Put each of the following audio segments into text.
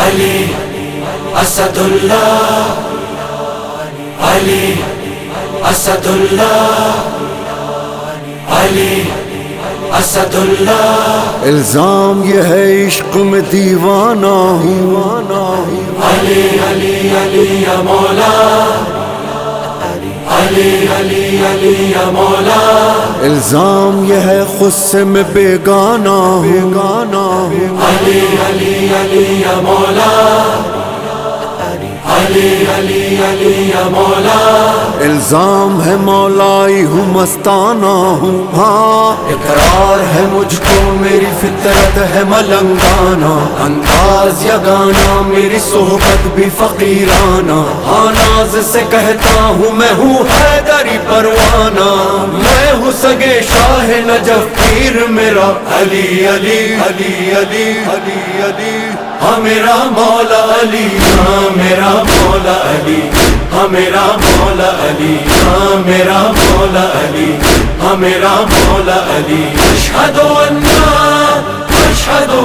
अली असदुल्ला अली असदुल्ला अली असदुल्ला इल्ज़ाम ये है इश्क में दीवाना हूँ। अली अली अली या मौला। अली अली अली या मौला। इल्ज़ाम यह है खुद से बेगाना। हूँ गाना हूँ अली अली अली मौला। इल्ज़ाम है मौलाई हूँ मस्ताना हूँ। हाँ इकरार है मुझको मेरी फितरत है मलंगाना। अंदाज या गाना मेरी सोहबत भी फकीराना। आनाज नाज से कहता हूँ मैं हूँ हैदरी परवाना। मैं हूँ सगे शाह नजफ पीर मेरा अली अली अली अली अली, अली, अली। हाँ मेरा मौला अली हाँ मेरा मौला अली हाँ मेरा मौला अली हाँ मेरा मौला अली हाँ मेरा मौला अली। अशहदु अन्ना, अशहदु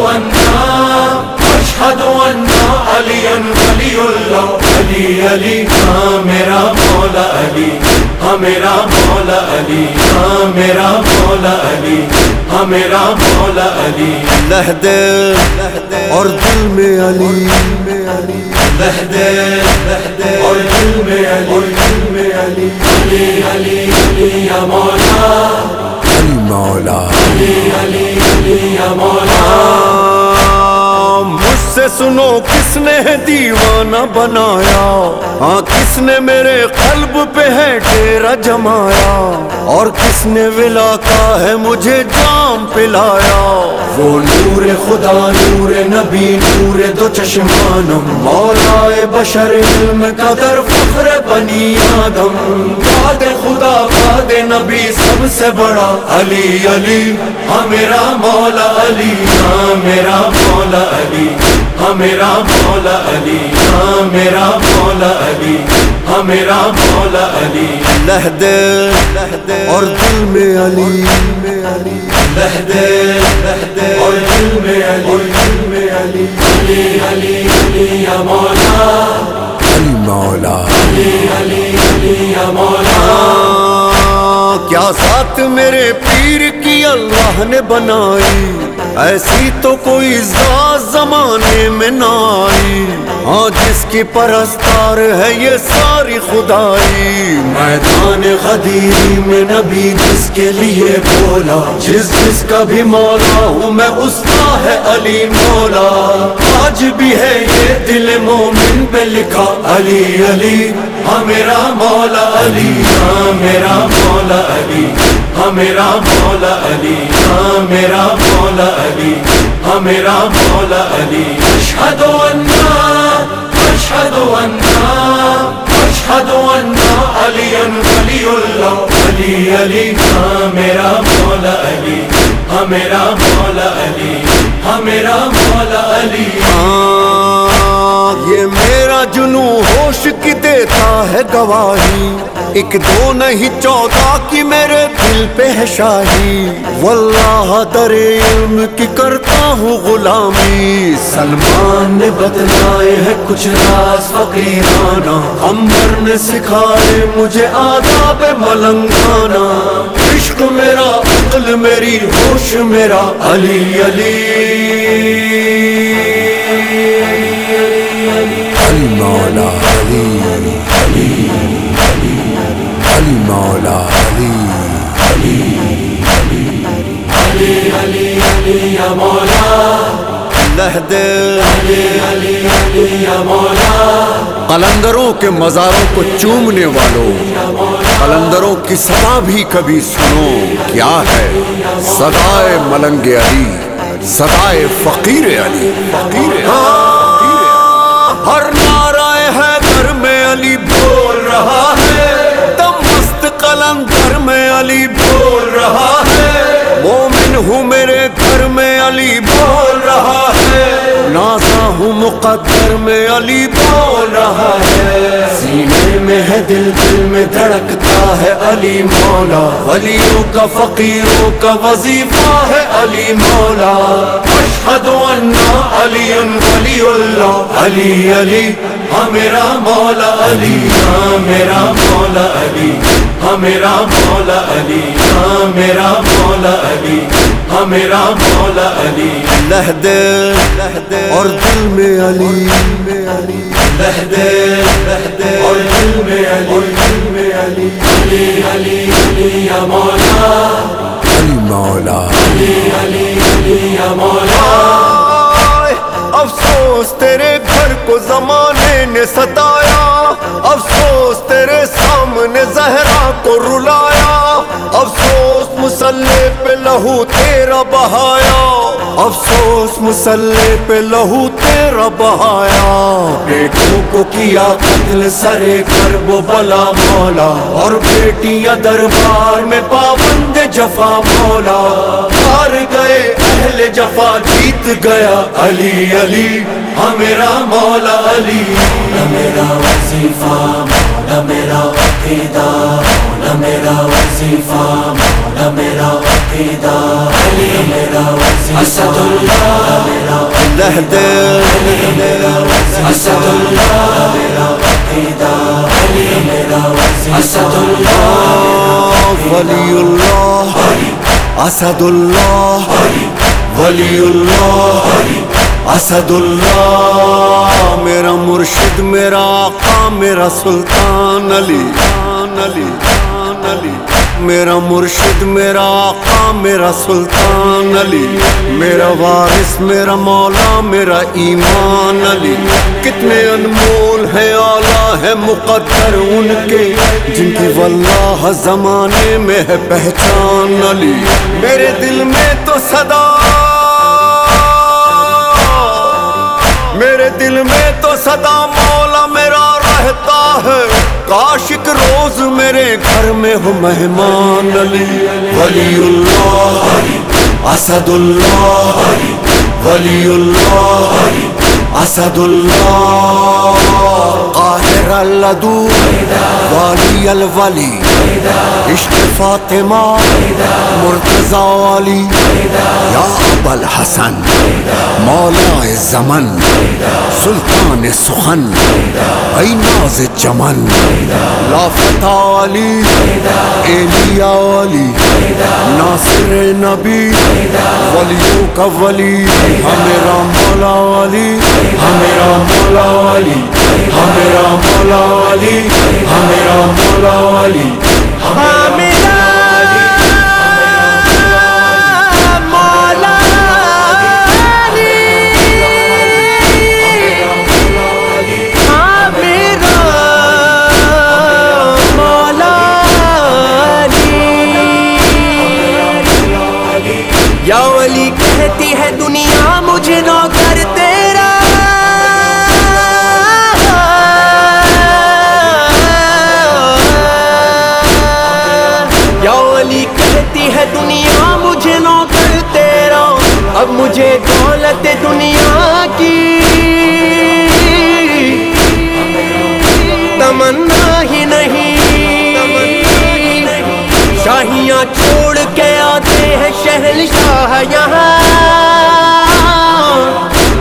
अशहदु अलियन वलीउल्लाह अली अली हाँ मेरा मौला अली हाँ मेरा मौला अली हाँ मेरा मौला अली हाँ मेरा मौला अली। लहदे और दिल में अली। लहदे और सुनो किसने है दीवाना बनाया? हाँ किसने मेरे कल्ब पे है डेरा जमाया? और किसने विला का है मुझे जाम पिलाया? वो नूर खुदा, नूर नबी, नूर दो चश्मानम मौलाए बशर इल्म कदर फख्र बनी आदम। बाद खुदा बाद नबी सबसे बड़ा। अली अली हाँ मेरा मौला अली हाँ मेरा मौला अली हाँ मेरा मौला अली। हाँ मेरा मौला अली। हाँ मेरा मौला अली। लहदे लहदे और दिल में अली। में अली और दिल में अली। दिल में अली। अली अली अली या मौला। अली मौला। अली अली अली या मौला। हाँ, क्या साथ मेरे पीर की अल्लाह ने बनाई? ऐसी तो कोई जमाने में ना आई। हाँ जिसकी परस्तार है ये सारी खुदाई। मैदान गदीरी में नबी जिसके लिए बोला, जिस जिसका भी मौला हूँ मैं उसका है अली मौला। आज भी है ये दिल मोमिन पे लिखा, अली अली। हाँ मेरा मौला अली हाँ मेरा मौला अली हाँ मेरा मौला अली हाँ मेरा मौला अली हाँ मेरा मौला अली। अशहदु अन्ना अशहदु अन्ना अशहदु अन्ना अलियन वलीउल्लाह अली अली हाँ मेरा मौला अली हाँ मेरा मौला अली। हाँ अली। ये मेरा जुनू होश की देता है गवाही। एक दो नहीं चौदह की मेरे दिल पे है शाही। वल्लाह दरे इल्म की करता हूँ गुलामी। सलमान ने बतलाए है कुछ राज फकीराना। अंबर ने सिखाए मुझे आदाब मलंगाना इश्क मेरा अकल मेरी होश मेरा अली अली अली मौला अली अली अली मौला अली अली अली अली अली या मौला लहदे अली अली अली या मौला कलंदरों के मजारों को चूमने वालों कलंदरों की सदा भी कभी सुनो, क्या है सदाए मलंगे अली सदाए फकीर अली, फकीर हर मुकद्दर में अली बोल रहा है। सीने में है दिल दिल में धड़कता है अली मौला। वलियों का, फकीरों का वजीफा है अली मौला। अन्ना अली वलीउल्लाह अली अली हाँ मेरा मौला अली हाँ मेरा मौला अली। मेरा मौला अली। हाँ मेरा मौला अली। हाँ मेरा मौला अली। लहदे और दिल में अली। लहदे और दिल में अली। दिल में अली अली अली अली या मौला। अली मौला। अली अली अली या मौला। अफसोस तेरे घर को जमाने ने सताया। अफसोस तेरे सामने जहरा रुलाया। अफसोस मुसल्ले पे लहू तेरा बहाया। अफसोस मुसल्ले पे लहू तेरा बहाया। बेटों को किया कत्ल, सरे वो बला मौला। और बेटियाँ दरबार में पाबंद जफा मौला। हार गए, अहले जफा जीत गया। अली अली हमेरा मेरा मौला अली। मौला मेरा वजीफा मौला मेरा अकीदा मौला मेरा वजीफा मौला मेरा अकीदा। अली मेरा वजीफा असदुल्लाह मेरा लहदे असदुल्लाह मेरा अकीदा अली मेरा वजीफा असदुल्लाह वलीउल्लाह असदुल्लाह वलीउल्लाह असदुल्लाह, मेरा मुर्शिद, मेरा आका, मेरा सुल्तान अली अली अली। मेरा मुर्शिद, मेरा आका, मेरा सुल्तान अली। मेरा वारिस, मेरा मौला, मेरा ईमान अली। कितने अनमोल है, आला है, मुकद्दर उनके, जिनकी वल्लाह जमाने में है पहचान अली। मेरे दिल में तो सदा मेरे दिल में तो सदा मौला मेरा रहता है। काशिक रोज मेरे घर में हो मेहमान अली। वलीउल्लाह असदुल्लाह वलीउल्लाह असदुल्लाह। काहिर अल्लदू वाली अल वली इश्क फातिमा, मुर्तजा वाली या अबल हसन मौला जमन, सुल्तान सुखन नाज चमन लाफता अली, एलिया अली, नासिर नबी, वलियों का वली हमेरा मौला अली हमेरा मौला अली। हमेरा मौला अली हमेरा मौला दुनिया मुझे नौकर तेरा। अब मुझे दौलत दुनिया की। तमन्ना ही नहीं। शाहियाँ छोड़ के आते हैं शहनशाह यहाँ।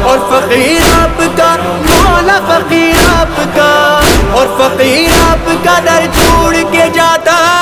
और फकीर आपका, मौला फकीर आपका। और फकीर आपका दर छोड़ के जाता।